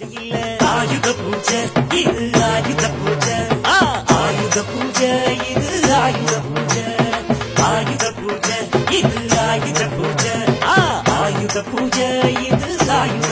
இல்ல. ஆயுத பூஜை இது ஆயுத பூஜை. ஆயுத பூஜை இது ஆயுத பூஜை. ஆயுத பூஜை இது ஆயுத பூஜை. ஆயுத பூஜை இது ஆயுத